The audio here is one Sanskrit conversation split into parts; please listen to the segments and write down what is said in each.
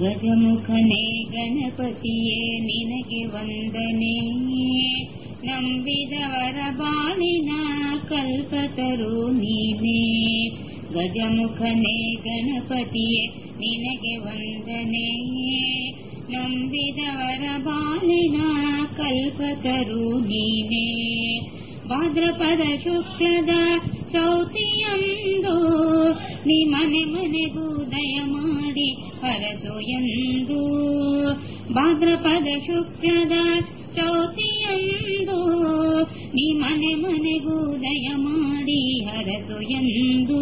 ಗಜಮುಖನೇ ಗಣಪತಿಯೇ ನಿನಗೆ ವಂದನೆ ನಂಬಿದವರ ಬಾಳಿನ ಕಲ್ಪತರು ನೀನೇ ಗಜಮುಖನೇ ಗಣಪತಿಯೇ ನಿನಗೆ ವಂದನೆ ನಂಬಿದವರ ಬಾಳಿನ ಕಲ್ಪತರು ನೀನೇ ಭಾದ್ರಪದ ಶುಕ್ಲದ ಚೌತಿಯಂದು ನೀ ಮನೆ ಮನೆಗೂ ದಯ ಮಾಡಿ ಹರಸು ಎಂದು. ಭಾದ್ರಪದ ಶುಕ್ರದ ಚೌತಿಯಂದು ನೀ ಮನೆ ಮನೆಗೂ ದಯ ಮಾಡಿ ಹರಸು ಎಂದು.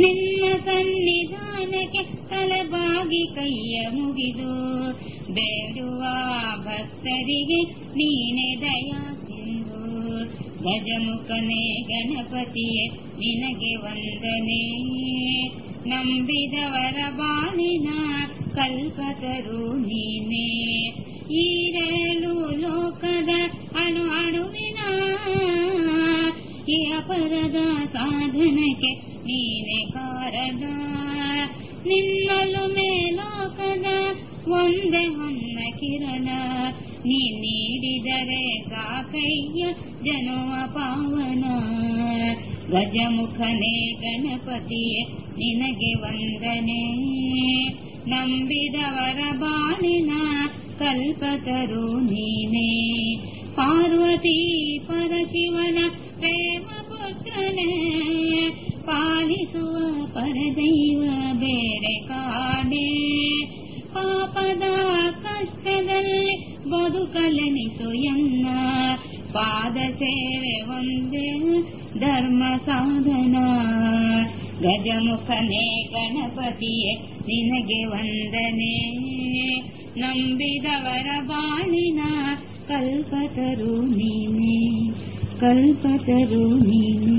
ನಿನ್ನ ಸನ್ನಿಧಾನಕ್ಕೆ ತಲೆಬಾಗಿ ಕೈಯ ಮುಗಿದು, ಬೇಡುವ ಭಕ್ತರಿಗೆ ನೀನೆ ದಯ ಗಜಮುಖನೇ ಗಣಪತಿಯೇ ನಿನಗೆ ವಂದನೆ ನಂಬಿದವರ ಬಾಳಿನ ಕಲ್ಪತರು ನೀನೇ ಈರೇಳು ಲೋಕದ ಅಣು ಅಣುವಿನ ಈ ಅಪರದ ಸಾಧನಕ್ಕೆ ನೀನೆ ಕಾರಣ ನಿನ್ನಲು ಮೇಲೋಕದ ಒಂದೇ ಹೊನ್ನ ಕಿರಣ ನೀ ನೀಡಿದರೆ ಸಾಕಯ್ಯ ಜನುವ ಪಾವನ ಗಜಮುಖನೇ ಗಣಪತಿಯೇ ನಿನಗೆ ವಂದನೆ ನಂಬಿದವರ ಬಾಳಿನ ಕಲ್ಪತರು ನೀನೇ ಪಾರ್ವತಿ ಪರಶಿವನ ಪ್ರೇಮ ಪುತ್ರನೇ ಪಾಲಿಸುವ ಪರದೈವ ಬೇರೆ ಕಾಡೆ ಕಷ್ಟದಲ್ಲಿ ಬದುಕಲೆನಿಸು ಎನ್ನ ಪಾದ ಸೇವೆ ಒಂದೇ ಧರ್ಮ ಸಾಧನ ಗಜಮುಖನೇ ಗಣಪತಿಯೇ ನಿನಗೆ ವಂದನೆ ನಂಬಿದವರ ಬಾಳಿನ ಕಲ್ಪತರು ನೀನೆ ಕಲ್ಪತರು ನೀನೆ